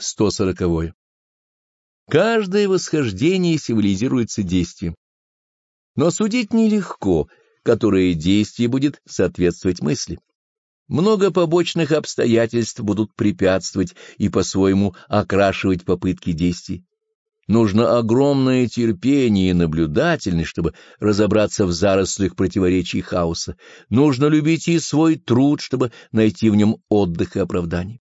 140. Каждое восхождение символизируется действием. Но судить нелегко, которое действие будет соответствовать мысли. Много побочных обстоятельств будут препятствовать и по-своему окрашивать попытки действий. Нужно огромное терпение и наблюдательность, чтобы разобраться в зарослях противоречий хаоса. Нужно любить и свой труд, чтобы найти в нем отдых и оправдание.